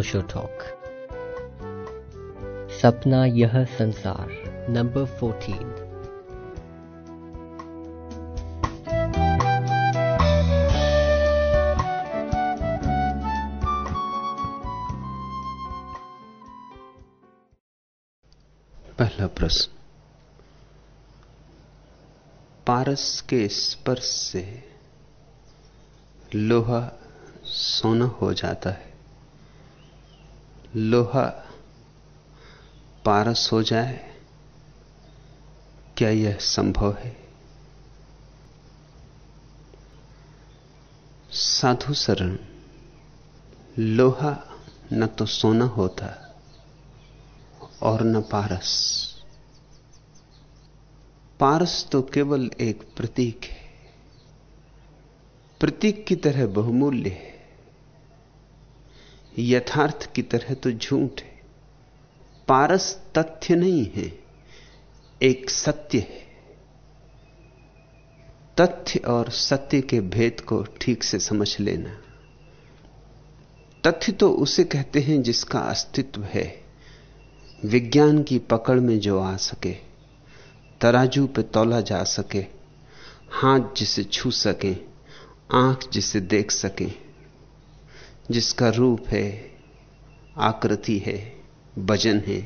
अनोशो talk सपना यह संसार नंबर फोर्टीन पहला प्रश्न। पारस के स्पर्श से लोहा सोना हो जाता है। लोहा पारस हो जाए, क्या यह संभव है? साधु शरण, लोहा न तो सोना होता और न पारस। पारस तो केवल एक प्रतीक है। प्रतीक की तरह बहुमूल्य है। यथार्थ की तरह तो झूठ है। पारस तथ्य नहीं है, एक सत्य है। तथ्य और सत्य के भेद को ठीक से समझ लेना। तथ्य तो उसे कहते हैं जिसका अस्तित्व है। विज्ञान की पकड़ में जो आ सके, तराजू पे तोला जा सके, हाथ जिसे छू सके, आँख जिसे देख सके जिसका रूप है, आकृति है वज़न है।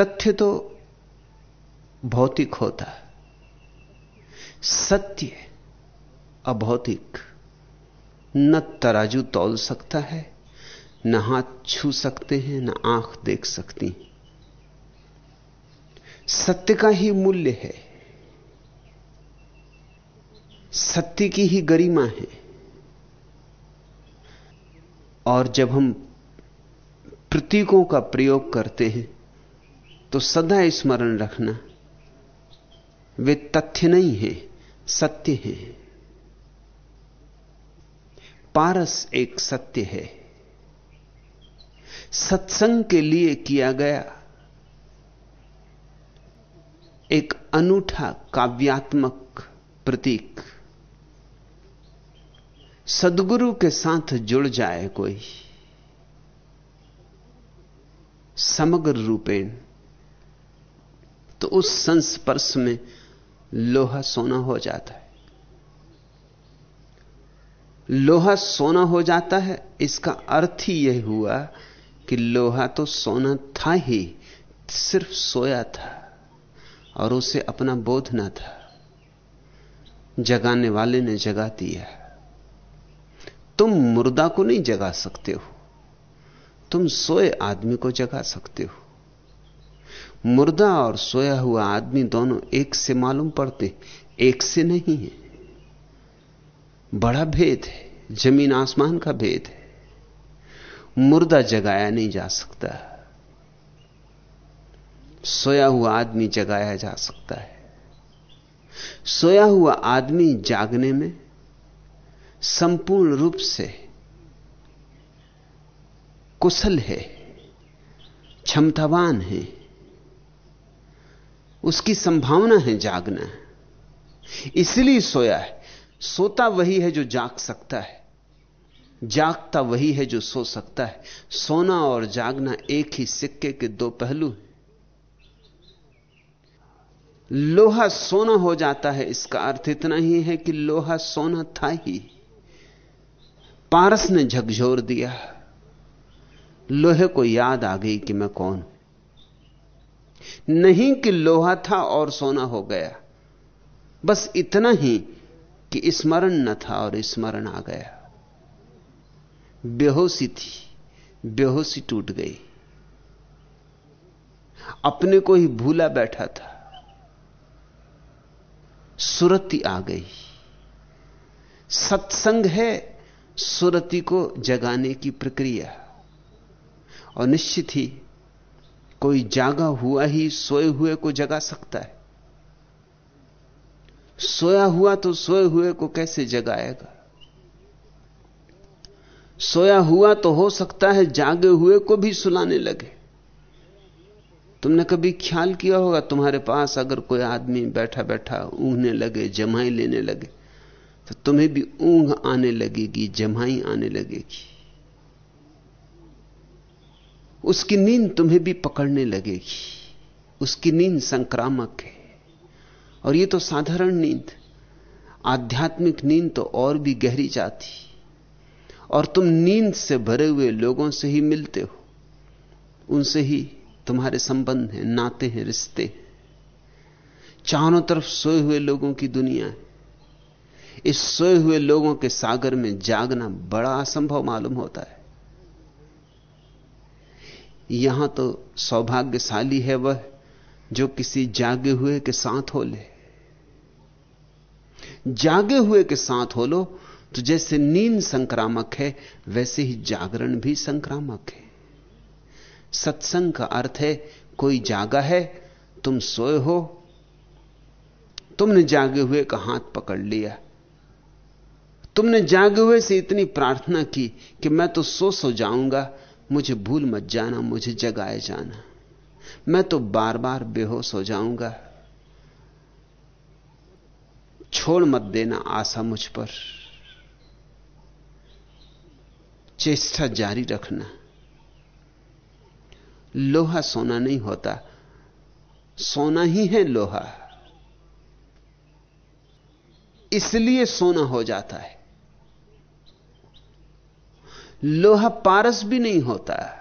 तथ्य तो भौतिक होता। सत्य अभौतिक। न तराजू तौल सकता है, न हाथ छू सकते हैं, न आँख देख सकती। सत्य का ही मूल्य है। सत्य की ही गरिमा है। और जब हम प्रतीकों का प्रयोग करते हैं तो सदा स्मरण रखना, वे तथ्य नहीं है, सत्य है। पारस एक सत्य है। सत्संग के लिए किया गया एक अनूठा काव्यात्मक प्रतीक। सदगुरु के साथ जुड़ जाए कोई। समग्र रूपेण। तो उस संस्पर्श में लोहा सोना हो जाता है। लोहा सोना हो जाता है, इसका अर्थ ही यह हुआ कि लोहा तो सोना था ही, सिर्फ़ सोया था, और उसे अपना बोध ना था। जगाने वाले ने जगा दिया। तुम मुर्दा को नहीं जगा सकते हो। तुम सोए आदमी को जगा सकते हो। मुर्दा और सोया हुआ आदमी दोनों एक से मालूम पड़ते, एक से नहीं है। बड़ा भेद है, ज़मीन आसमान का भेद है। मुर्दा जगाया नहीं जा सकता। सोया हुआ आदमी जगाया जा सकता है। सोया हुआ आदमी जागने में संपूर्ण रूप से कुशल है, क्षमतावान है। उसकी संभावना है जागना। इसलिए सोया है। सोता वही है जो जाग सकता है। जागता वही है जो सो सकता है। सोना और जागना एक ही सिक्के के दो पहलू हैं। लोहा सोना हो जाता है, इसका अर्थ इतना ही है कि लोहा सोना था ही। पारस ने झकझोर दिया। लोहे को याद आ गई कि मैं कौन नहीं कि लोहा था और सोना हो गया। बस इतना ही कि स्मरण न था और स्मरण आ गया। बेहोशी थी, बेहोशी टूट गई। अपने को ही भूला बैठा था। सुरति आ गई। सत्संग है सुरति को जगाने की प्रक्रिया और निश्चित ही कोई जागा हुआ ही सोए हुए को जगा सकता है। सोया हुआ तो सोए हुए को कैसे जगाएगा? सोया हुआ तो हो सकता है जागे हुए को भी सुलाने लगे। तुमने कभी ख्याल किया होगा, तुम्हारे पास अगर कोई आदमी बैठा बैठा ऊँगने लगे, जमाई लेने लगे तो तुम्हें भी ऊंघ आने लगेगी जमाई आने लगेगी। उसकी नींद तुम्हें भी पकड़ने लगेगी। उसकी नींद संक्रामक है। और ये तो साधारण नींद। आध्यात्मिक नींद तो और भी गहरी जाती। और तुम नींद से भरे हुए लोगों से ही मिलते हो। उनसे ही तुम्हारे संबंध हैं, नाते हैं, रिश्ते हैं। चारों तरफ़ सोए हुए लोगों की दुनिया है। इस सोए हुए लोगों के सागर में जागना बड़ा असंभव मालूम होता है। यहाँ तो सौभाग्यशाली है वह जो किसी जागे हुए के साथ हो ले। जागे हुए के साथ हो लो तो जैसे नींद संक्रामक है, वैसे ही जागरण भी संक्रामक है। सत्संग का अर्थ है, कोई जागा है, तुम सोए हो, तुमने जागे हुए का हाथ पकड़ लिया। तुमने जागे हुए से इतनी प्रार्थना की कि मैं तो सो सो जाऊँगा, मुझे भूल मत जाना, मुझे जगाए जाना। मैं तो बार बार बेहोश हो जाऊँगा। छोड़ मत देना आशा मुझ पर। चेष्टा जारी रखना। लोहा सोना नहीं होता। सोना ही है लोहा। इसलिए सोना हो जाता है। लोहा पारस भी नहीं होता।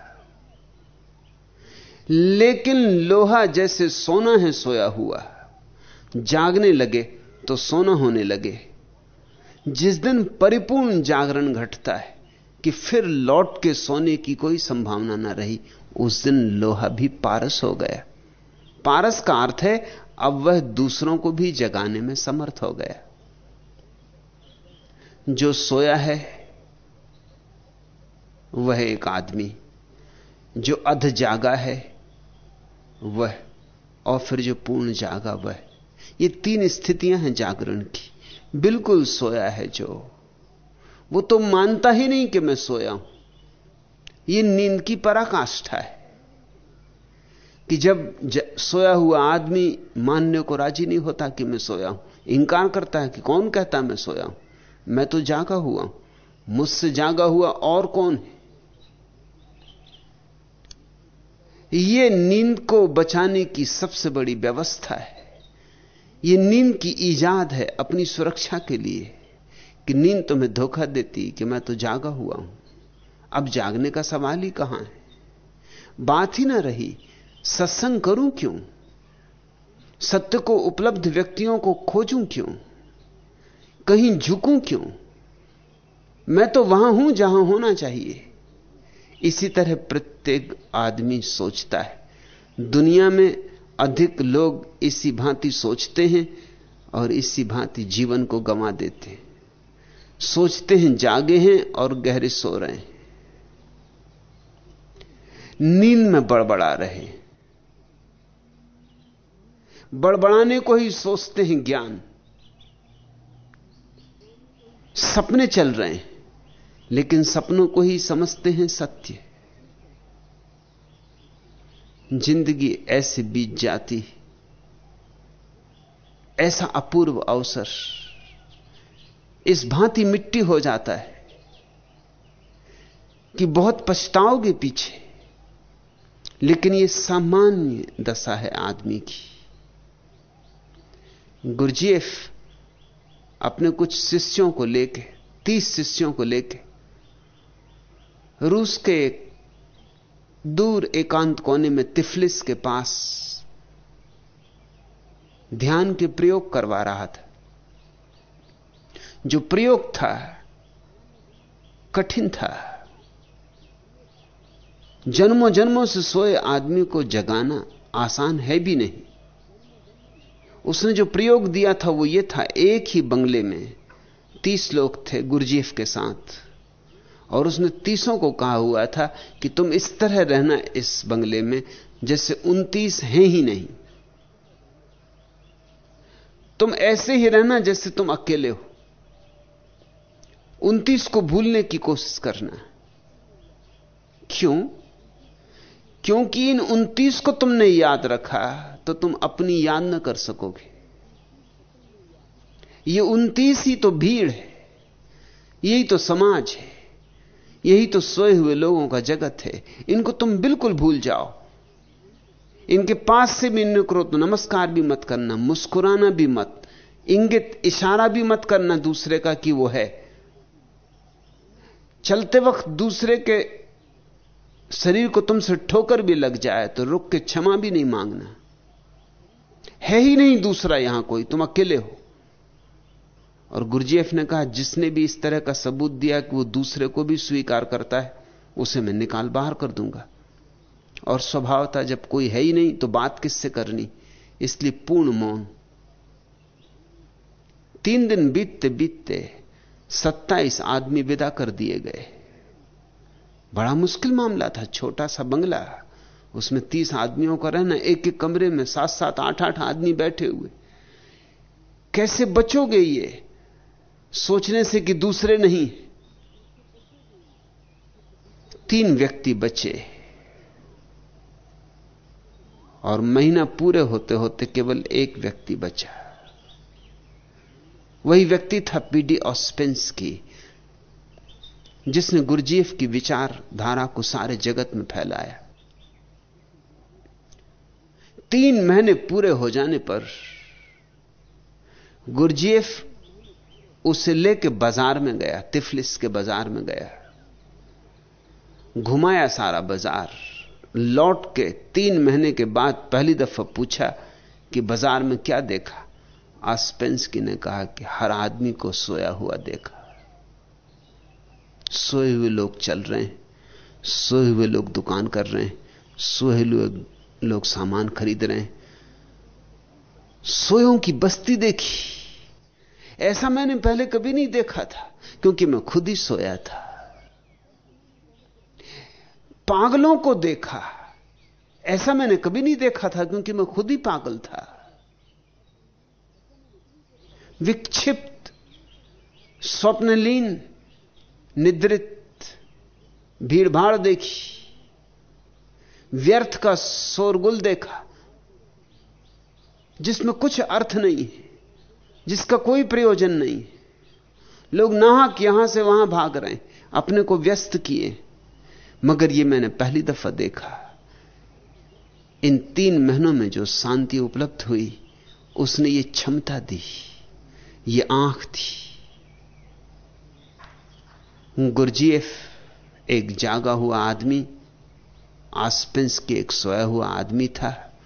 लेकिन लोहा जैसे सोना है, सोया हुआ। जागने लगे तो सोना होने लगे। जिस दिन परिपूर्ण जागरण घटता है कि फिर लौट के सोने की कोई संभावना ना रही, उस दिन लोहा भी पारस हो गया। पारस का अर्थ है, अब वह दूसरों को भी जगाने में समर्थ हो गया। जो सोया है वह एक आदमी। जो अध जागा है, वह, और फिर जो पूर्ण जागा, वह। ये तीन स्थितियाँ हैं जागरण की। बिल्कुल सोया है जो। वो तो मानता ही नहीं कि मैं सोया हूँ। ये नींद की पराकाष्ठा है कि जब सोया हुआ आदमी मानने को राज़ी नहीं होता कि मैं सोया हूँ इंकार करता है कि कौन कहता है मैं सोया हूँ? मैं तो जागा हुआ हूँ। मुझसे जागा हुआ और कौन है? यह नींद को बचाने की सबसे बड़ी व्यवस्था है। यह नींद की ईजाद है अपनी सुरक्षा के लिए कि नींद तुम्हें धोखा देती कि मैं तो जागा हुआ हूँ। अब जागने का सवाल ही कहाँ है? बात ही ना रही, सत्संग करूँ क्यों? सत्य को उपलब्ध व्यक्तियों को खोजूं क्यों? कहीं झुकूं क्यों? मैं तो वहाँ हूँ जहाँ होना चाहिए। इसी तरह प्रत्येक आदमी सोचता है। दुनिया में अधिक लोग इसी भांति सोचते हैं और इसी भांति जीवन को गंवा देते हैं। सोचते हैं, जागे हैं और गहरे सो रहे हैं। नींद में बड़बड़ा रहे बड़बड़ाने को ही सोचते हैं ज्ञान। सपने चल रहे हैं। लेकिन सपनों को ही समझते हैं सत्य। ज़िंदगी ऐसे बीत जाती ऐसा अपूर्व अवसर। इस भांति मिट्टी हो जाता है कि बहुत पछताओगे पीछे। लेकिन यह सामान्य दशा है आदमी की। गुरजीएफ अपने कुछ शिष्यों को लेके, तीस शिष्यों को लेके रूस के दूर एकांत कोने में तिफलिस के पास ध्यान के प्रयोग करवा रहा था। जो प्रयोग था, कठिन था। जन्मों जन्मों से सोए आदमी को जगाना आसान है भी नहीं। उसने जो प्रयोग दिया था, वो ये था, एक ही बंगले में तीस लोग थे गुरजीफ के साथ। और उसने तीसों को कहा हुआ था कि तुम इस तरह रहना इस बंगले में जैसे उनतीस हैं ही नहीं। तुम ऐसे ही रहना जैसे तुम अकेले हो। उनतीस को भूलने की कोशिश करना। क्यों? क्योंकि इन उनतीस को तुमने याद रखा तो तुम अपनी याद न कर सकोगे। ये उनतीस ही तो भीड़ है यही तो समाज है। यही तो सोए हुए लोगों का जगत है। इनको तुम बिल्कुल भूल जाओ। इनके पास से भी इन्हें करो तो नमस्कार भी मत करना, मुस्कुराना भी मत। इंगित, इशारा भी मत करना दूसरे का कि वो है। चलते वक्त दूसरे के शरीर को तुमसे ठोकर भी लग जाए तो रुक के क्षमा भी नहीं मांगना। है ही नहीं दूसरा यहाँ कोई, तुम अकेले हो। और गुरजेफ ने कहा, जिसने भी इस तरह का सबूत दिया कि वो दूसरे को भी स्वीकार करता है, उसे मैं निकाल बाहर कर दूँगा। और स्वभाव था जब कोई है ही नहीं तो बात किससे करनी? इसलिए पूर्ण मौन। तीन दिन बीतते बीतते सत्ताईस आदमी विदा कर दिए गए। बड़ा मुश्किल मामला था, छोटा सा बंगला। उसमें तीस आदमियों का रहना, एक एक कमरे में सात सात आठ आठ आदमी बैठे हुए। कैसे बचोगे ये? सोचने से कि दूसरे नहीं। तीन व्यक्ति बचे। और महीना पूरे होते होते केवल एक व्यक्ति बचा। वही व्यक्ति था पीडी ऑस्पेंस की जिसने गुरजीफ की विचारधारा को सारे जगत में फैलाया। तीन महीने पूरे हो जाने पर गुरजीफ उसे लेके बाज़ार में गया, तिफलिस के बाज़ार में गया। घुमाया सारा बाज़ार। लौट के तीन महीने के बाद पहली दफ़ा पूछा कि बाज़ार में क्या देखा। आसपेंसकी ने कहा कि हर आदमी को सोया हुआ देखा। सोए हुए लोग चल रहे हैं, सोए हुए लोग दुकान कर रहे हैं, सोए हुए लोग सामान खरीद रहे हैं। सोयों की बस्ती देखी। ऐसा मैंने पहले कभी नहीं देखा था, क्योंकि मैं खुद ही सोया था। पागलों को देखा, ऐसा मैंने कभी नहीं देखा था, क्योंकि मैं खुद ही पागल था। विक्षिप्त, स्वप्नलीन, निद्रित, भीड़भाड़ देखी, व्यर्थ का शोरगुल देखा, जिसमें कुछ अर्थ नहीं है। जिसका कोई प्रयोजन नहीं। लोग नाहक यहाँ से वहाँ भाग रहे हैं, अपने को व्यस्त किए। मगर यह मैंने पहली दफ़ा देखा। इन तीन महीनों में जो शांति उपलब्ध हुई, उसने ये क्षमता दी, ये आँख थी गुरजीएफ एक जागा हुआ आदमी, आसपेंस के एक सोया हुआ आदमी था,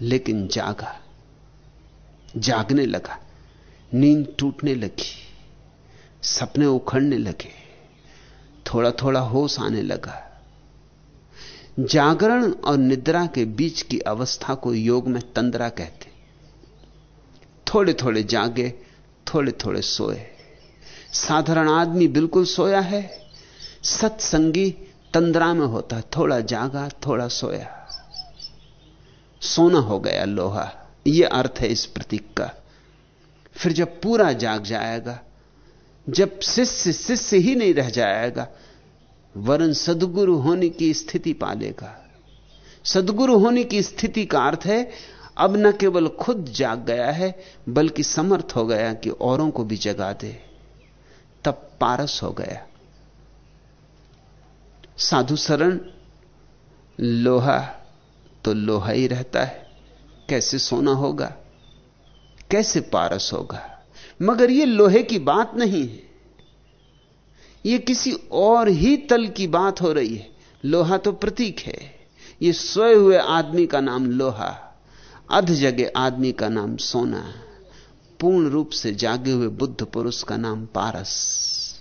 लेकिन जागा। जागने लगा, नींद टूटने लगी, सपने उखड़ने लगे थोड़ा थोड़ा होश आने लगा। जागरण और निद्रा के बीच की अवस्था को योग में तंद्रा कहते थोड़े थोड़े जागे थोड़े थोड़े सोए। साधारण आदमी बिल्कुल सोया है, सत्संगी तंद्रा में होता थोड़ा जागा, थोड़ा सोया। सोना हो गया लोहा। यह अर्थ है इस प्रतीक का। फिर जब पूरा जाग जाएगा, जब शिष्य शिष्य ही नहीं रह जाएगा, वरन सदगुरु होने की स्थिति पालेगा। सदगुरु होने की स्थिति का अर्थ है, अब न केवल खुद जाग गया है, बल्कि समर्थ हो गया कि औरों को भी जगा दे। तब पारस हो गया। साधु शरण, लोहा तो लोहा ही रहता है। कैसे सोना होगा? कैसे पारस होगा? मगर यह लोहे की बात नहीं है। यह किसी और ही तल की बात हो रही है। लोहा तो प्रतीक है। यह सोए हुए आदमी का नाम लोहा, अध जगे आदमी का नाम सोना, पूर्ण रूप से जागे हुए बुद्ध पुरुष का नाम पारस।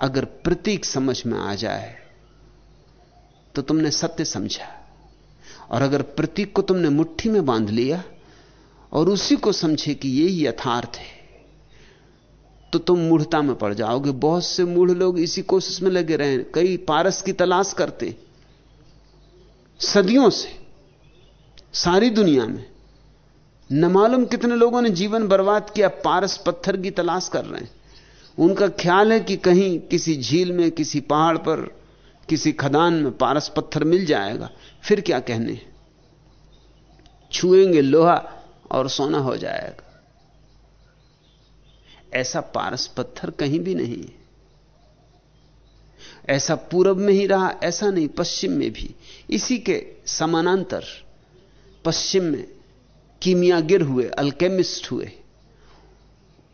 अगर प्रतीक समझ में आ जाए तो तुमने सत्य समझा। और अगर प्रतीक को तुमने मुट्ठी में बाँध लिया और उसी को समझे कि यही यथार्थ है तो तुम मूढ़ता में पड़ जाओगे। बहुत से मूढ़ लोग इसी कोशिश में लगे रहे कई पारस की तलाश करते सदियों से, सारी दुनिया में। न मालूम कितने लोगों ने जीवन बर्बाद किया, पारस पत्थर की तलाश कर रहे हैं। उनका ख्याल है कि कहीं किसी झील में, किसी पहाड़ पर किसी खदान में पारस पत्थर मिल जाएगा, फिर क्या कहने? छुएँगे लोहा और सोना हो जाएगा। ऐसा पारस पत्थर कहीं भी नहीं ऐसा पूरब में ही रहा, ऐसा नहीं, पश्चिम में भी। इसी के समानांतर पश्चिम में कीमियागिर हुए, अल्केमिस्ट हुए।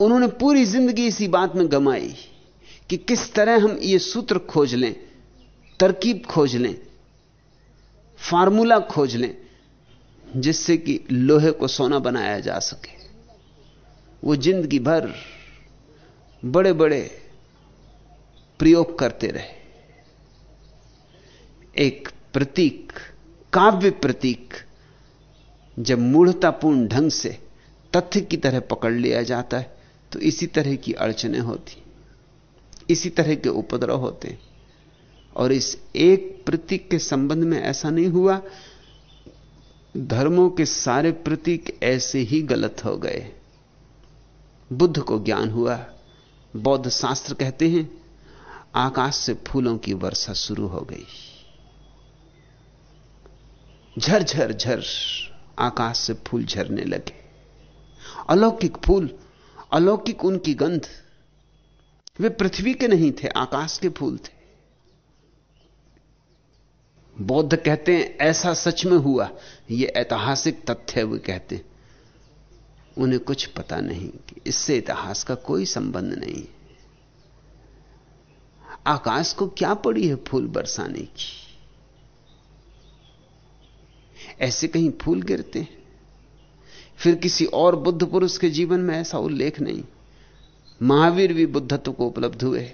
उन्होंने पूरी ज़िंदगी इसी बात में गमाई कि किस तरह हम ये सूत्र खोज लें। तरकीब खोज लें, फार्मूला खोज लें, जिससे कि लोहे को सोना बनाया जा सके। वो ज़िंदगी भर बड़े बड़े प्रयोग करते रहे। एक प्रतीक, काव्य प्रतीक, जब मूढ़तापूर्ण ढंग से तथ्य की तरह पकड़ लिया जाता है तो इसी तरह की अड़चने होती, इसी तरह के उपद्रव होते और इस एक प्रतीक के संबंध में ऐसा नहीं हुआ। धर्मों के सारे प्रतीक ऐसे ही गलत हो गए। बुद्ध को ज्ञान हुआ। बौद्ध शास्त्र कहते हैं, आकाश से फूलों की वर्षा शुरू हो गई। झरझर झर आकाश से फूल झरने लगे। अलौकिक फूल, अलौकिक उनकी गंध। वे पृथ्वी के नहीं थे, आकाश के फूल थे। बौद्ध कहते हैं, ऐसा सच में हुआ। यह ऐतिहासिक तथ्य वे कहते हैं। उन्हें कुछ पता नहीं कि इससे इतिहास का कोई संबंध नहीं आकाश को क्या पड़ी है फूल बरसाने की? ऐसे कहीं फूल गिरते हैं। फिर किसी और बुद्ध पुरुष के जीवन में ऐसा उल्लेख नहीं। महावीर भी बुद्धत्व को उपलब्ध हुए।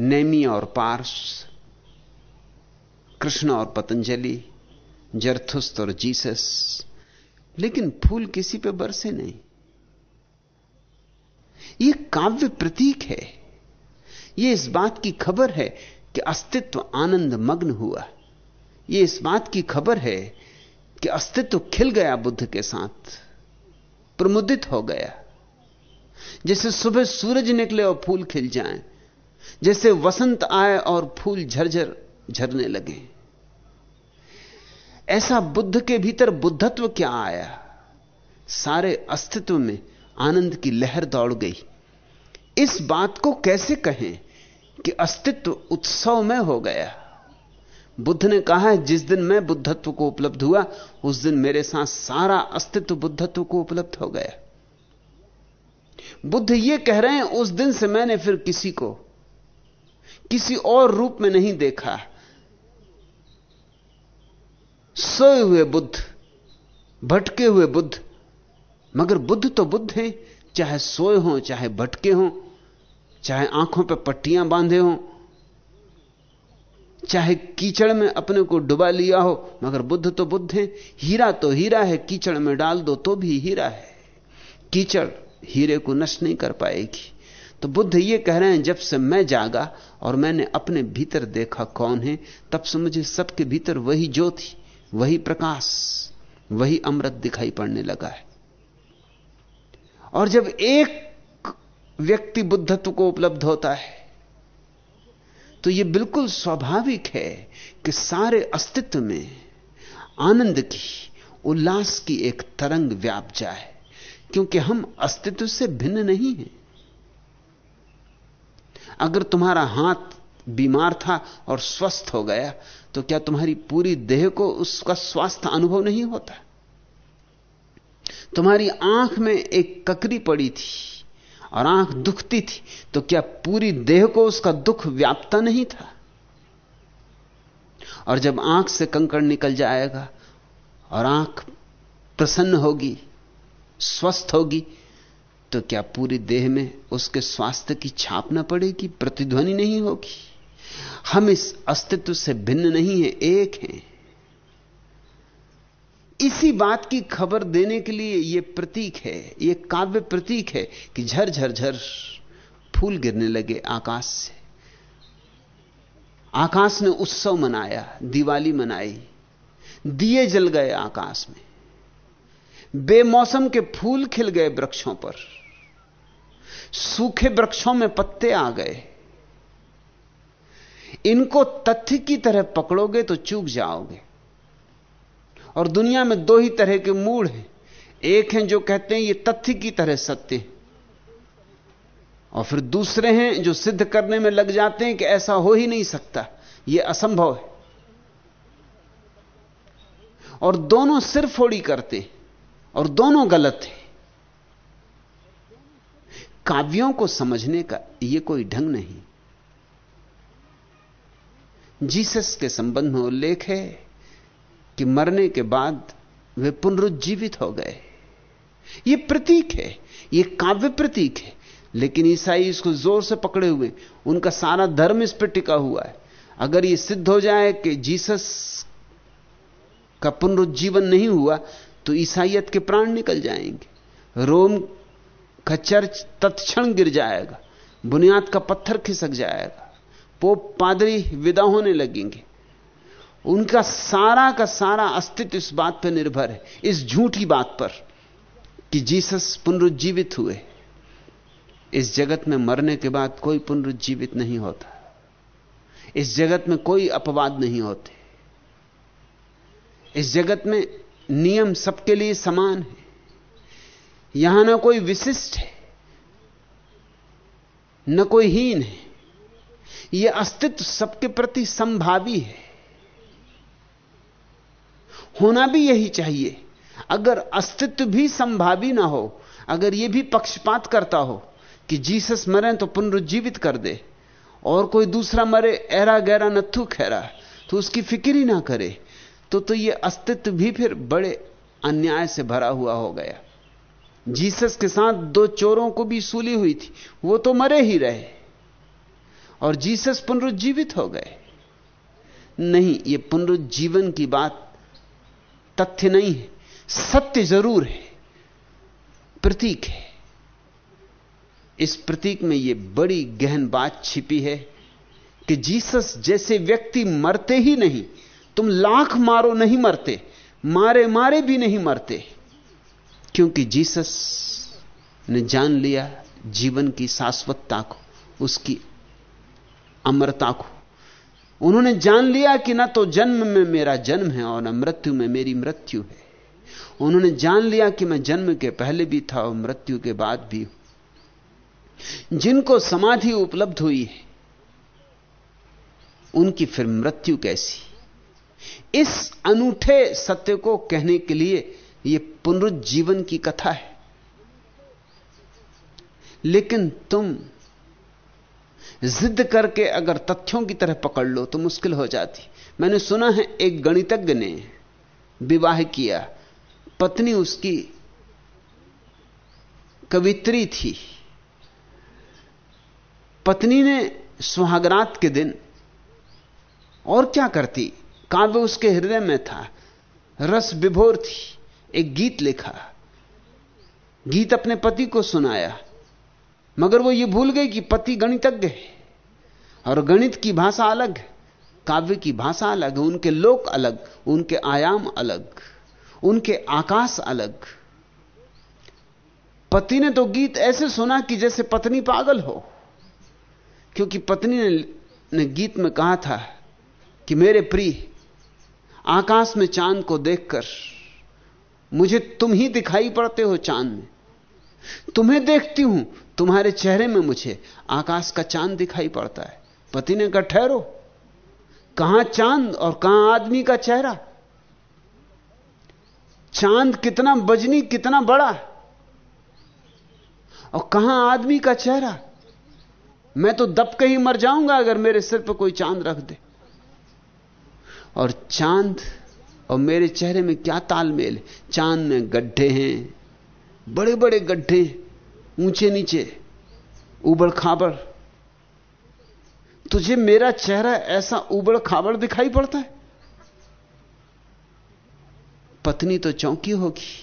नेमी और पार्स, कृष्ण और पतंजलि, जरथुस्त और जीसस, लेकिन फूल किसी पे बरसे नहीं। यह काव्य प्रतीक है। यह इस बात की खबर है कि अस्तित्व आनंद मग्न हुआ। यह इस बात की खबर है कि अस्तित्व खिल गया बुद्ध के साथ, प्रमुदित हो गया। जैसे सुबह सूरज निकले और फूल खिल जाएँ जैसे वसंत आए और फूल झरझर झरने लगे। ऐसा बुद्ध के भीतर बुद्धत्व क्या आया? सारे अस्तित्व में आनंद की लहर दौड़ गई। इस बात को कैसे कहें कि अस्तित्व उत्सव में हो गया? बुद्ध ने कहा है जिस दिन मैं बुद्धत्व को उपलब्ध हुआ, उस दिन मेरे साथ सारा अस्तित्व बुद्धत्व को उपलब्ध हो गया। बुद्ध ये कह रहे हैं, उस दिन से मैंने फिर किसी को किसी और रूप में नहीं देखा। सोए हुए बुद्ध, भटके हुए बुद्ध, मगर बुद्ध तो बुद्ध हैं, चाहे सोए हों, चाहे भटके हों, चाहे आँखों पर पट्टियाँ बांधे हों, चाहे कीचड़ में अपने को डुबा लिया हो, मगर बुद्ध तो बुद्ध हैं, हीरा तो हीरा है, कीचड़ में डाल दो तो भी हीरा है। कीचड़ हीरे को नष्ट नहीं कर पाएगी। तो बुद्ध ये कह रहे हैं, जब से मैं जागा और मैंने अपने भीतर देखा कौन है, तब से मुझे सबके भीतर वही ज्योति, वही प्रकाश, वही अमृत दिखाई पड़ने लगा है। और जब एक व्यक्ति बुद्धत्व को उपलब्ध होता है तो यह बिल्कुल स्वाभाविक है कि सारे अस्तित्व में आनंद की, उल्लास की एक तरंग व्याप जाए, क्योंकि हम अस्तित्व से भिन्न नहीं हैं। अगर तुम्हारा हाथ बीमार था और स्वस्थ हो गया तो क्या तुम्हारी पूरी देह को उसका स्वास्थ्य अनुभव नहीं होता? तुम्हारी आँख में एक ककरी पड़ी थी और आँख दुखती थी तो क्या पूरी देह को उसका दुख व्याप्ता नहीं था? और जब आँख से कंकड़ निकल जाएगा और आँख प्रसन्न होगी, स्वस्थ होगी तो क्या पूरी देह में उसके स्वास्थ्य की छाप न पड़ेगी? प्रतिध्वनि नहीं होगी। हम इस अस्तित्व से भिन्न नहीं है, एक हैं। इसी बात की खबर देने के लिए यह प्रतीक है यह काव्य प्रतीक है कि झर झर झर फूल गिरने लगे आकाश से। आकाश ने उत्सव मनाया, दिवाली मनाई, दिए जल गए आकाश में। बेमौसम के फूल खिल गए वृक्षों पर। सूखे वृक्षों में पत्ते आ गए। इनको तथ्य की तरह पकड़ोगे तो चूक जाओगे। और दुनिया में दो ही तरह के मूड हैं। एक हैं जो कहते हैं ये तथ्य की तरह सत्य है। और फिर दूसरे हैं जो सिद्ध करने में लग जाते हैं कि ऐसा हो ही नहीं सकता। यह असंभव है। और दोनों सिर फोड़ी करते और दोनों गलत है। काव्यों को समझने का यह कोई ढंग नहीं। जीसस के संबंध में उल्लेख है कि मरने के बाद वे पुनरुज्जीवित हो गए। यह प्रतीक है यह काव्य प्रतीक है, लेकिन ईसाई इसको ज़ोर से पकड़े हुए उनका सारा धर्म इस पर टिका हुआ है। अगर यह सिद्ध हो जाए कि जीसस का पुनरुज्जीवन नहीं हुआ तो ईसाइयत के प्राण निकल जाएँगे। रोम का चर्च तत्क्षण गिर जाएगा, बुनियाद का पत्थर खिसक जाएगा, पोप पादरी विदा होने लगेंगे। उनका सारा का सारा अस्तित्व इस बात पर निर्भर है, इस झूठी बात पर, कि जीसस पुनरुज्जीवित हुए। इस जगत में मरने के बाद कोई पुनरुज्जीवित नहीं होता। इस जगत में कोई अपवाद नहीं होते। इस जगत में नियम सबके लिए समान है। यहाँ ना कोई विशिष्ट है, न कोई हीन है। यह अस्तित्व सबके प्रति संभावी है। होना भी यही चाहिए। अगर अस्तित्व भी संभावी ना हो, अगर यह भी पक्षपात करता हो कि जीसस मरे तो पुनरुज्जीवित कर दे, और कोई दूसरा मरे एरा गहरा नथु खैरा तो उसकी फ़िक्र ही ना करे तो तो ये अस्तित्व भी फिर बड़े अन्याय से भरा हुआ हो गया। जीसस के साथ दो चोरों को भी सूली हुई थी। वो तो मरे ही रहे। और जीसस पुनरुज्जीवित हो गए। नहीं, ये पुनरुज्जीवन की बात तथ्य नहीं है। सत्य ज़रूर है। प्रतीक है। इस प्रतीक में यह बड़ी गहन बात छिपी है कि जीसस जैसे व्यक्ति मरते ही नहीं, तुम लाख मारो नहीं मरते, मारे मारे भी नहीं मरते। क्योंकि जीसस ने जान लिया जीवन की शाश्वतता को, उसकी अमरता को। उन्होंने जान लिया कि ना तो जन्म में मेरा जन्म है और न मृत्यु में मेरी मृत्यु है। उन्होंने जान लिया कि मैं जन्म के पहले भी था और मृत्यु के बाद भी हूँ। जिनको समाधि उपलब्ध हुई है, उनकी फिर मृत्यु कैसी? इस अनूठे सत्य को कहने के लिए यह पुनरुज्जीवन की कथा है। लेकिन तुम जिद करके अगर तथ्यों की तरह पकड़ लो तो मुश्किल हो जाती। मैंने सुना है एक गणितज्ञ ने विवाह किया। पत्नी उसकी कवित्री थी। पत्नी ने सुहागरात के दिन और क्या करती? काव्य उसके हृदय में था। रस विभोर थी। एक गीत लिखा। गीत अपने पति को सुनाया। मगर वो ये भूल गई कि पति गणितज्ञ है और गणित की भाषा अलग है काव्य की भाषा अलग है उनके लोक अलग उनके आयाम अलग उनके आकाश अलग। पति ने तो गीत ऐसे सुना कि जैसे पत्नी पागल हो। क्योंकि पत्नी ने, ने गीत में कहा था कि मेरे प्रिय आकाश में चाँद को देखकर मुझे तुम ही दिखाई पड़ते हो चाँद में। तुम्हें देखती हूँ, तुम्हारे चेहरे में मुझे आकाश का चाँद दिखाई पड़ता है। पति ने कहा, ठहरो। कहाँ चाँद और कहाँ आदमी का चेहरा? चाँद कितना बजनी, कितना बड़ा और कहाँ आदमी का चेहरा? मैं तो दब के ही मर जाऊँगा अगर मेरे सिर पर कोई चाँद रख दे। और चाँद और मेरे चेहरे में क्या तालमेल? चाँद में गड्ढे हैं बड़े बड़े गड्ढे, ऊँचे नीचे, उबड़ खाबड़। तुझे मेरा चेहरा ऐसा उबड़ खाबड़ दिखाई पड़ता है? पत्नी तो चौंकी होगी।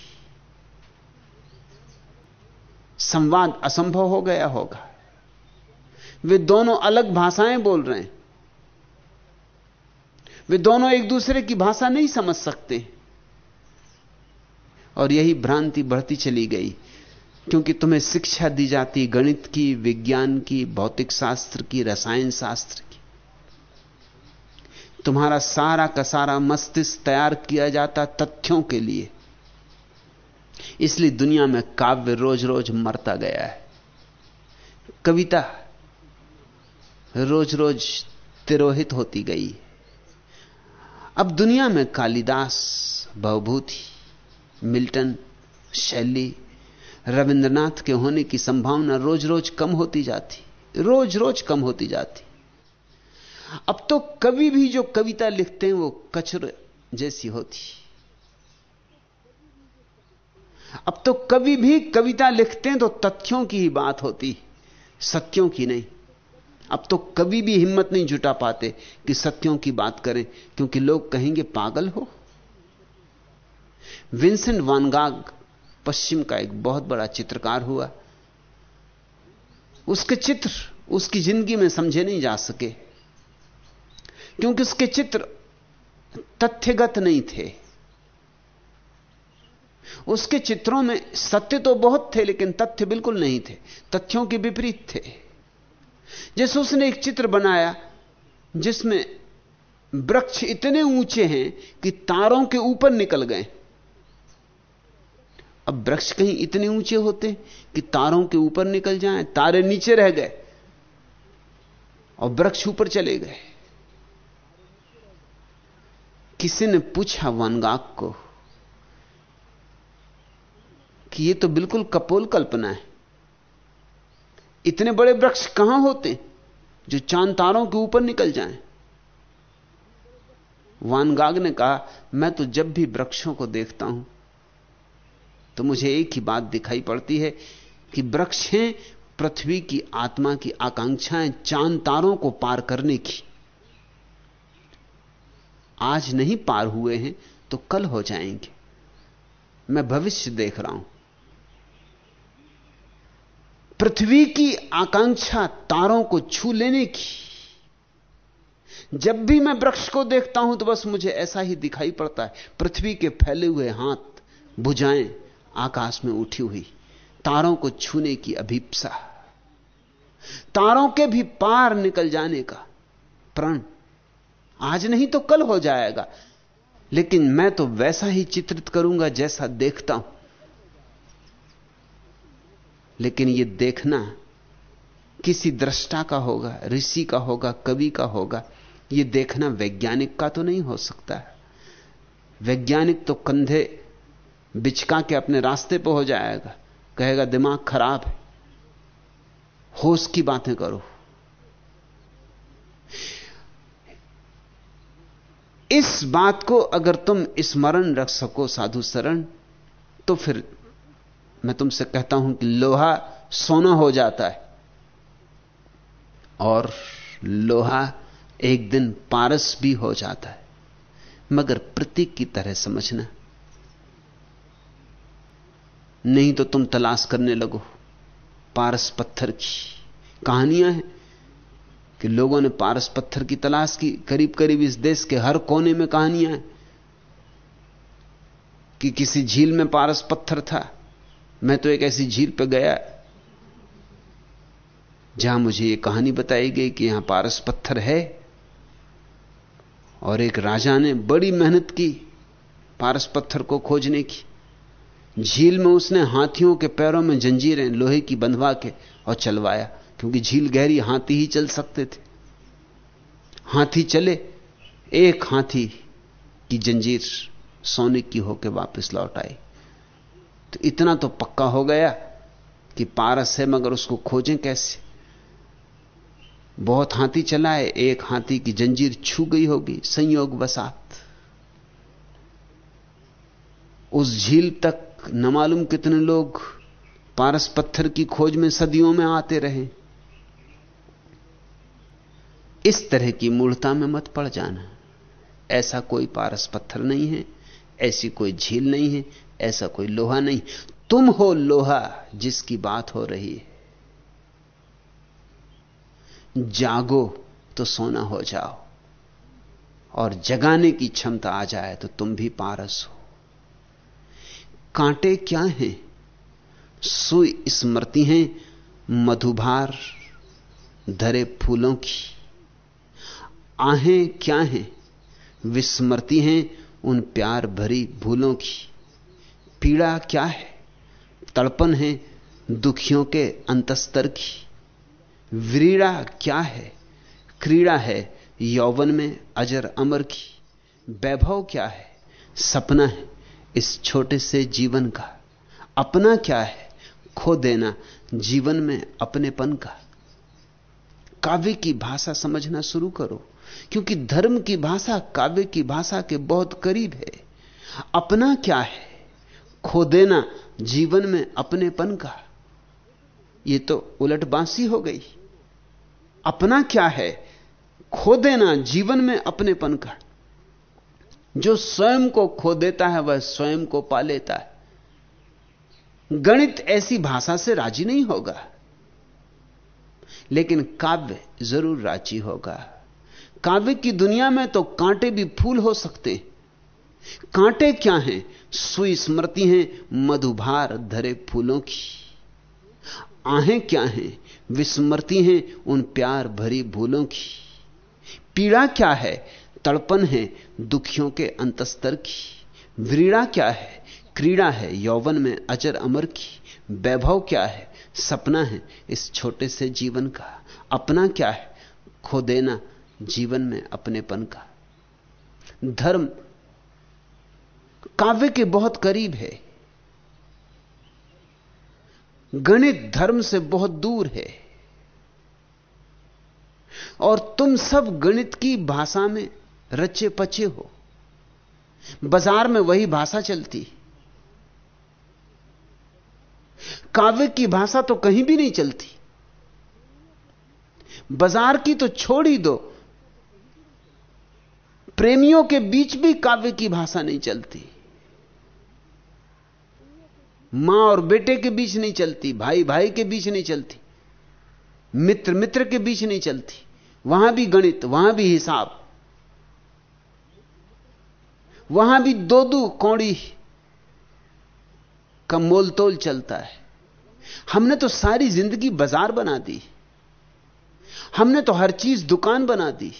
संवाद असंभव हो गया होगा। वे दोनों अलग भाषाएँ बोल रहे हैं। वे दोनों एक दूसरे की भाषा नहीं समझ सकते। और यही भ्रांति बढ़ती चली गई, क्योंकि तुम्हें शिक्षा दी जाती, गणित की, विज्ञान की, भौतिक शास्त्र की, रसायन शास्त्र की। तुम्हारा सारा का सारा मस्तिष्क तैयार किया जाता तथ्यों के लिए। इसलिए दुनिया में काव्य रोज रोज मरता गया है। कविता रोज रोज तिरोहित होती गई। अब दुनिया में कालिदास भवभूति मिल्टन, शैली, रविंद्रनाथ के होने की संभावना रोज रोज कम होती जाती रोज रोज कम होती जाती। अब तो कवि भी जो कविता लिखते हैं वो कचर जैसी होती। अब तो कवि भी कविता लिखते हैं तो तथ्यों की ही बात होती, सत्यों की नहीं। अब तो कभी भी हिम्मत नहीं जुटा पाते कि सत्यों की बात करें, क्योंकि लोग कहेंगे, पागल हो? विंसेंट वानगाग पश्चिम का एक बहुत बड़ा चित्रकार हुआ। उसके चित्र उसकी ज़िंदगी में समझे नहीं जा सके, क्योंकि उसके चित्र तथ्यगत नहीं थे। उसके चित्रों में सत्य तो बहुत थे, लेकिन तथ्य बिल्कुल नहीं थे, तथ्यों के विपरीत थे। जैसे उसने एक चित्र बनाया, जिसमें वृक्ष इतने ऊँचे हैं कि तारों के ऊपर निकल गए। अब वृक्ष कहीं इतने ऊँचे होते कि तारों के ऊपर निकल जाएँ, तारे नीचे रह गए और वृक्ष ऊपर चले गए। किसी ने पूछा वनगाक को कि यह तो बिल्कुल कपोल कल्पना है। इतने बड़े वृक्ष कहाँ होते जो चाँद तारों के ऊपर निकल जाएँ? वानगाग ने कहा, मैं तो जब भी वृक्षों को देखता हूँ तो मुझे एक ही बात दिखाई पड़ती है कि वृक्ष हैं पृथ्वी की आत्मा की आकांक्षाएँ चाँद तारों को पार करने की। आज नहीं पार हुए हैं तो कल हो जाएँगे। मैं भविष्य देख रहा हूँ। पृथ्वी की आकांक्षा तारों को छू लेने की। जब भी मैं वृक्ष को देखता हूँ तो बस मुझे ऐसा ही दिखाई पड़ता है। पृथ्वी के फैले हुए हाथ भुजाएँ आकाश में उठी हुई। तारों को छूने की अभीपसा। तारों के भी पार निकल जाने का प्रण आज नहीं तो कल हो जाएगा, लेकिन मैं तो वैसा ही चित्रित करूँगा जैसा देखता हूँ। लेकिन यह देखना किसी दृष्टा का होगा, ऋषि का होगा, कवि का होगा यह देखना वैज्ञानिक का तो नहीं हो सकता। वैज्ञानिक तो कंधे बिचका के अपने रास्ते पर हो जाएगा, कहेगा, दिमाग खराब है। होश की बातें करो। इस बात को अगर तुम स्मरण रख सको, साधु शरण तो फिर मैं तुमसे कहता हूँ कि लोहा सोना हो जाता है। और लोहा एक दिन पारस भी हो जाता है। मगर प्रतीक की तरह समझना। नहीं तो तुम तलाश करने लगो। पारस पत्थर की कहानियाँ हैं कि लोगों ने पारस पत्थर की तलाश की। करीब करीब इस देश के हर कोने में कहानियाँ हैं कि किसी झील में पारस पत्थर था। मैं तो एक ऐसी झील पर गया, जहाँ मुझे यह कहानी बताई गई कि यहाँ पारस पत्थर है, और एक राजा ने बड़ी मेहनत की पारस पत्थर को खोजने की। झील में उसने हाथियों के पैरों में जंजीरें लोहे की बंधवा के और चलवाया, क्योंकि झील गहरी हाथी ही चल सकते थे। हाथी चले, एक हाथी की जंजीर सोने की होकर वापस लौट आई। तो इतना तो पक्का हो गया कि पारस है, मगर उसको खोजें कैसे? बहुत हाथी चलाए, एक हाथी की जंजीर छू गई होगी, संयोग बसात। उस झील तक न मालूम कितने लोग पारस पत्थर की खोज में सदियों में आते रहे। इस तरह की मूर्ता में मत पड़ जाना। ऐसा कोई पारस पत्थर नहीं है, ऐसी कोई झील नहीं है ऐसा कोई लोहा नहीं। तुम हो लोहा जिसकी बात हो रही है। जागो तो सोना हो जाओ। और जगाने की क्षमता आ जाए तो तुम भी पारस हो। कांटे क्या हैं? सुई स्मृति हैं मधुभार धरे फूलों की। आहें क्या हैं? विस्मृति हैं उन प्यार भरी भूलों की। पीड़ा क्या है? तड़पन है दुखियों के अंतस्तर की। व्रीड़ा क्या है? क्रीड़ा है यौवन में अजर अमर की। वैभव क्या है? सपना है इस छोटे से जीवन का। अपना क्या है? खो देना जीवन में अपनेपन का। काव्य की भाषा समझना शुरू करो, क्योंकि धर्म की भाषा काव्य की भाषा के बहुत करीब है। अपना क्या है? खो देना जीवन में अपनेपन का। यह तो उलट बांसी हो गई। अपना क्या है? खो देना जीवन में अपनेपन का। जो स्वयं को खो देता है, वह स्वयं को पा लेता है। गणित ऐसी भाषा से राज़ी नहीं होगा। लेकिन काव्य ज़रूर राज़ी होगा। काव्य की दुनिया में तो कांटे भी फूल हो सकते कांटे क्या हैं? सुई स्मृति हैं, मधुभार धरे फूलों की। आहें क्या हैं? विस्मृति हैं, उन प्यार भरी भूलों की। पीड़ा क्या है? तड़पन है, दुखियों के अंतस्तर की। व्रीड़ा क्या है? क्रीड़ा है, यौवन में अजर अमर की। वैभव क्या है? सपना है, इस छोटे से जीवन का। अपना क्या है? खो देना जीवन में अपनेपन का। धर्म काव्य के बहुत करीब है। गणित धर्म से बहुत दूर है। और तुम सब गणित की भाषा में रचे पचे हो। बाज़ार में वही भाषा चलती। काव्य की भाषा तो कहीं भी नहीं चलती। बाज़ार की तो छोड़ ही दो। प्रेमियों के बीच भी काव्य की भाषा नहीं चलती। माँ और बेटे के बीच नहीं चलती भाई भाई के बीच नहीं चलती मित्र मित्र के बीच नहीं चलती। वहाँ भी गणित, वहाँ भी हिसाब, वहाँ भी दो दो कौड़ी का मोल तोल चलता है। हमने तो सारी ज़िंदगी बाज़ार बना दी। हमने तो हर चीज़ दुकान बना दी।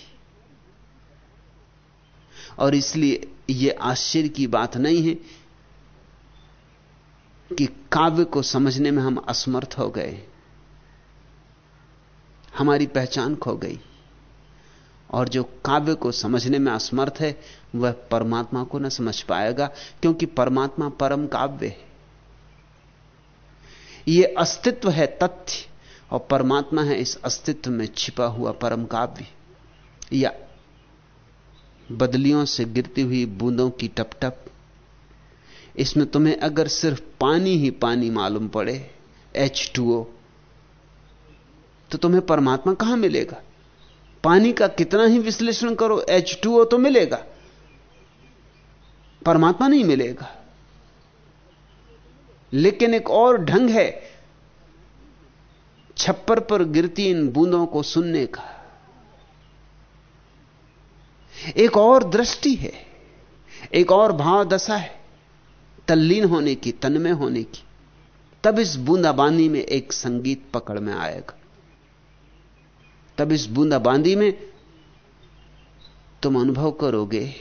और इसलिए यह आश्चर्य की बात नहीं है कि काव्य को समझने में हम असमर्थ हो गए। हमारी पहचान खो गई। और जो काव्य को समझने में असमर्थ है, वह परमात्मा को न समझ पाएगा, क्योंकि परमात्मा परम काव्य है। यह अस्तित्व है तथ्य, और परमात्मा है इस अस्तित्व में छिपा हुआ परम काव्य। या बदलियों से गिरती हुई बूंदों की टपटप। इसमें तुम्हें अगर सिर्फ़ पानी ही पानी मालूम पड़े एच तो तुम्हें परमात्मा कहाँ मिलेगा? पानी का कितना ही विश्लेषण करो एच तो मिलेगा। परमात्मा नहीं मिलेगा। लेकिन एक और ढंग है, छप्पर पर गिरती इन बूंदों को सुनने का। एक और दृष्टि है, एक और भाव दशा है, तल्लीन होने की, तन्मय होने की। तब इस बूंदाबांदी में एक संगीत पकड़ में आएगा। तब इस बूंदाबांदी में तुम अनुभव करोगे,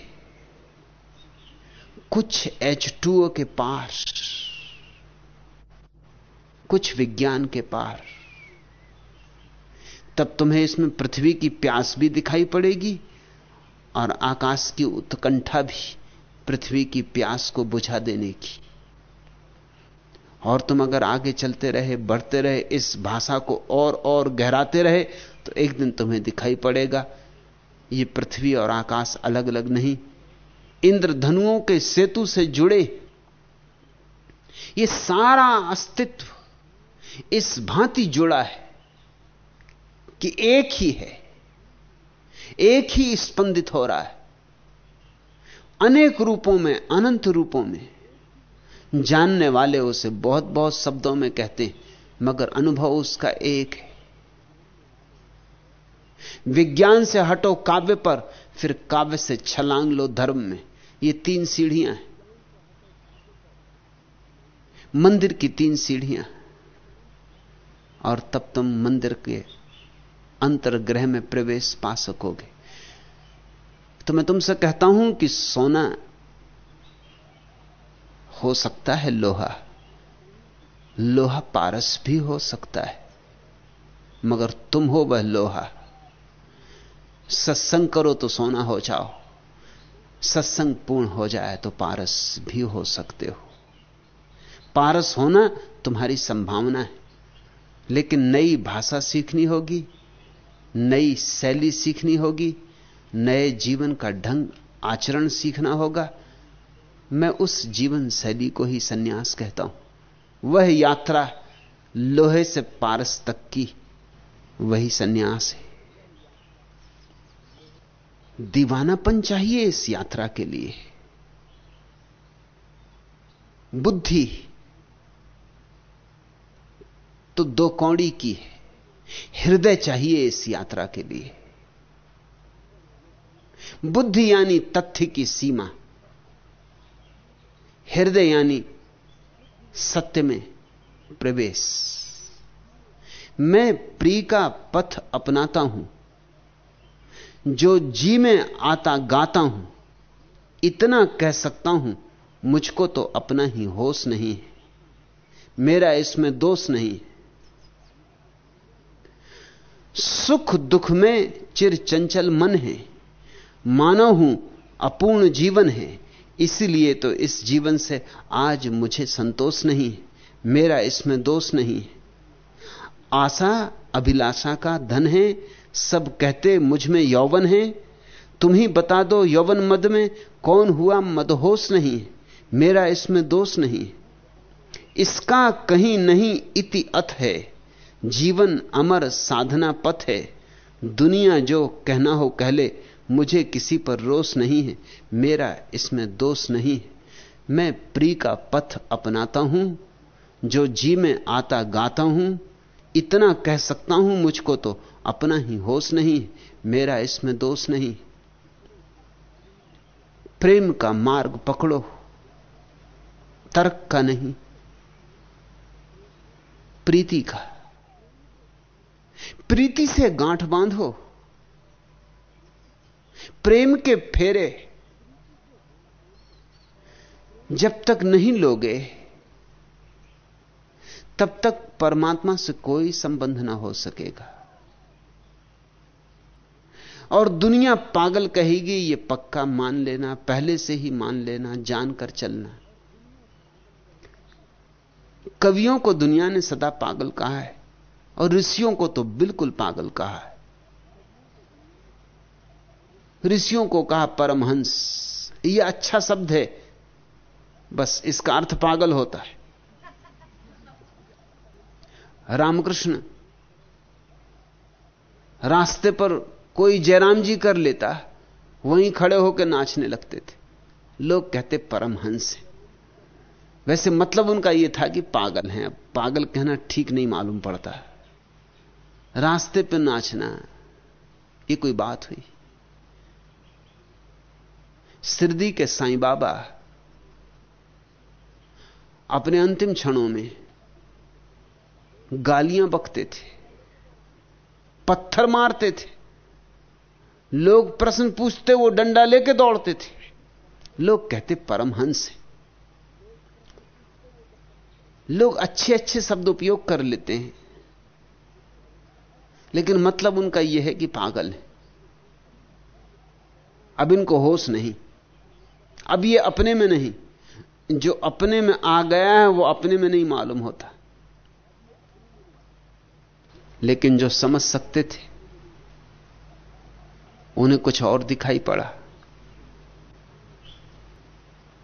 कुछ एच टू के पार, कुछ विज्ञान के पार, तब तुम्हें इसमें पृथ्वी की प्यास भी दिखाई पड़ेगी और आकाश की उत्कंठा भी पृथ्वी की प्यास को बुझा देने की। और तुम अगर आगे चलते रहे, बढ़ते रहे, इस भाषा को और और गहराते रहे तो एक दिन तुम्हें दिखाई पड़ेगा, ये पृथ्वी और आकाश अलग अलग नहीं। इंद्रधनुओं के सेतु से जुड़े, ये सारा अस्तित्व, इस भांति जुड़ा है कि एक ही है। एक ही स्पंदित हो रहा है। अनेक रूपों में, अनंत रूपों में। जानने वाले उसे बहुत बहुत शब्दों में कहते हैं, मगर अनुभव उसका एक है। विज्ञान से हटो काव्य पर, फिर काव्य से छलांग लो धर्म में। ये तीन सीढ़ियाँ हैं। मंदिर की तीन सीढ़ियाँ। और तब तुम मंदिर के अंतर्ग्रह में प्रवेश पा सकोगे। तो मैं तुमसे कहता हूँ कि सोना हो सकता है, लोहा। लोहा पारस भी हो सकता है, मगर तुम हो वह लोहा। सत्संग करो तो सोना हो जाओ, सत्संग पूर्ण हो जाए तो पारस भी हो सकते हो। पारस होना तुम्हारी संभावना है, लेकिन नई भाषा सीखनी होगी नई शैली सीखनी होगी, नए जीवन का ढंग आचरण सीखना होगा। मैं उस जीवन शैली को ही सन्यास कहता हूँ। वह यात्रा लोहे से पारस तक की वही सन्यास है। दीवानापन चाहिए इस यात्रा के लिए। बुद्धि तो दो कौड़ी की है। हृदय चाहिए इस यात्रा के लिए। बुद्धि यानी तथ्य की सीमा। हृदय यानी सत्य में प्रवेश। मैं प्री का पथ अपनाता हूँ। जो जी में आता गाता हूँ। इतना कह सकता हूँ, मुझको तो अपना ही होश नहीं है। मेरा इसमें दोष नहीं सुख दुख में चिर चंचल मन है। मानव हूँ, अपूर्ण जीवन है। इसलिए तो इस जीवन से आज मुझे संतोष नहीं मेरा इसमें दोष नहीं आशा, अभिलाषा का धन है, सब कहते मुझमें यौवन है। तुम ही बता दो यौवन मद में कौन हुआ मदहोश नहीं मेरा इसमें दोष नहीं इसका कहीं नहीं इति अथ है। जीवन अमर साधना पथ है। दुनिया जो कहना हो कहले, मुझे किसी पर रोष नहीं है, मेरा इसमें दोष नहीं है। मैं प्री का पथ अपनाता हूँ, जो जी में आता गाता हूँ। इतना कह सकता हूँ मुझको तो अपना ही होश नहीं मेरा इसमें दोष नहीं। प्रेम का मार्ग पकड़ो, तर्क का नहीं। प्रीति का प्रीति से गांठ बांधो। प्रेम के फेरे जब तक नहीं लोगे, तब तक परमात्मा से कोई संबंध ना हो सकेगा। और दुनिया पागल कहेगी, ये पक्का मान लेना, पहले से ही मान लेना, जानकर चलना। कवियों को दुनिया ने सदा पागल कहा है। और ऋषियों को तो बिल्कुल पागल कहा है। ऋषियों को कहा, परमहंस यह अच्छा शब्द है। बस इसका अर्थ पागल होता है। रामकृष्ण रास्ते पर कोई जयराम जी कर लेता, वहीं खड़े होकर नाचने लगते थे। लोग कहते, परमहंस है। वैसे मतलब उनका यह था कि पागल हैं। अब पागल कहना ठीक नहीं मालूम पड़ता। रास्ते पे नाचना, ये कोई बात हुई? सिरदी के साईं बाबा अपने अंतिम क्षणों में गालियाँ बकते थे, पत्थर मारते थे। लोग प्रश्न पूछते, वो डंडा लेके दौड़ते थे। लोग कहते, परमहंस है। लोग अच्छे अच्छे शब्द उपयोग कर लेते हैं। लेकिन मतलब उनका यह है कि पागल है। अब इनको होश नहीं। अब ये अपने में नहीं। जो अपने में आ गया है, वो अपने में नहीं मालूम होता। लेकिन जो समझ सकते थे, उन्हें कुछ और दिखाई पड़ा।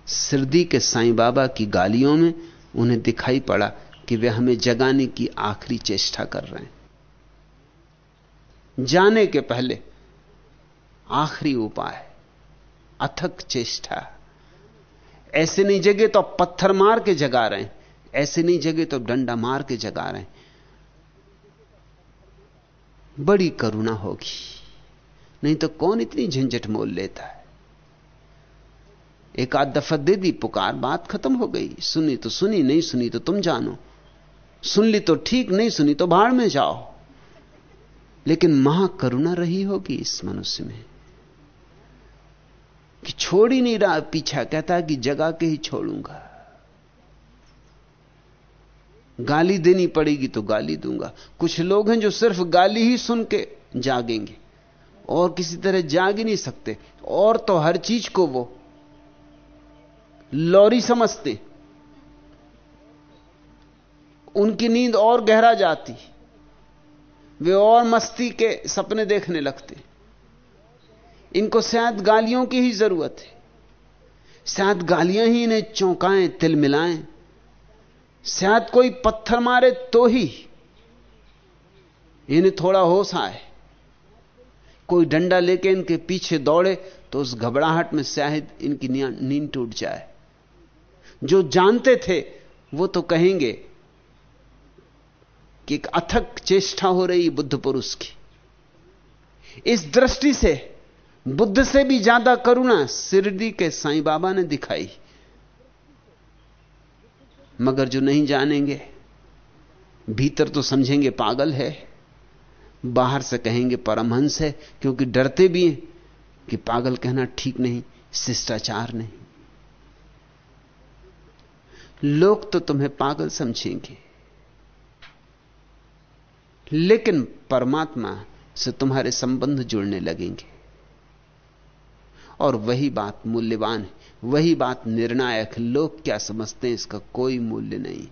सिरदी के साईं बाबा की गालियों में उन्हें दिखाई पड़ा कि वे हमें जगाने की आखिरी चेष्टा कर रहे हैं। जाने के पहले आखिरी उपाय, अथक चेष्टा। ऐसे नहीं जगे तो पत्थर मार के जगा रहे हैं, ऐसे नहीं जगे तो डंडा मार के जगा रहे हैं। बड़ी करुणा होगी, नहीं तो कौन इतनी झंझट मोल लेता है? एक आध दफ़ा दे दी पुकार, बात खत्म हो गई। सुनी तो सुनी, नहीं सुनी तो तुम जानो। सुन ली तो ठीक, नहीं सुनी तो भाड़ में जाओ। लेकिन महाकरुणा रही होगी इस मनुष्य में कि छोड़ ही नहीं रहा पीछा। कहता कि जगा के ही छोड़ूँगा। गाली देनी पड़ेगी तो गाली दूँगा। कुछ लोग हैं जो सिर्फ़ गाली ही सुन के जागेंगे। और किसी तरह जाग ही नहीं सकते। और तो हर चीज़ को वो लौरी समझते। उनकी नींद और गहरा जाती। वे और मस्ती के सपने देखने लगते। इनको शायद गालियों की ही ज़रूरत है। शायद गालियाँ ही इन्हें चौंकाएँ, तिल मिलाएँ। शायद कोई पत्थर मारे तो ही इन्हें थोड़ा होश आए। कोई डंडा लेके इनके पीछे दौड़े तो उस घबराहट में शायद इनकी नींद टूट जाए। जो जानते थे वो तो कहेंगे कि एक अथक चेष्टा हो रही बुद्ध पुरुष की। इस दृष्टि से बुद्ध से भी ज़्यादा करुणा सिरडी के साईं बाबा ने दिखाई। मगर जो नहीं जानेंगे, भीतर तो समझेंगे पागल है, बाहर से कहेंगे परमहंस है, क्योंकि डरते भी हैं कि पागल कहना ठीक नहीं, शिष्टाचार नहीं। लोग तो तुम्हें पागल समझेंगे। लेकिन परमात्मा से तुम्हारे संबंध जुड़ने लगेंगे। और वही बात मूल्यवान है, वही बात निर्णायक लोग क्या समझते हैं, इसका कोई मूल्य नहीं।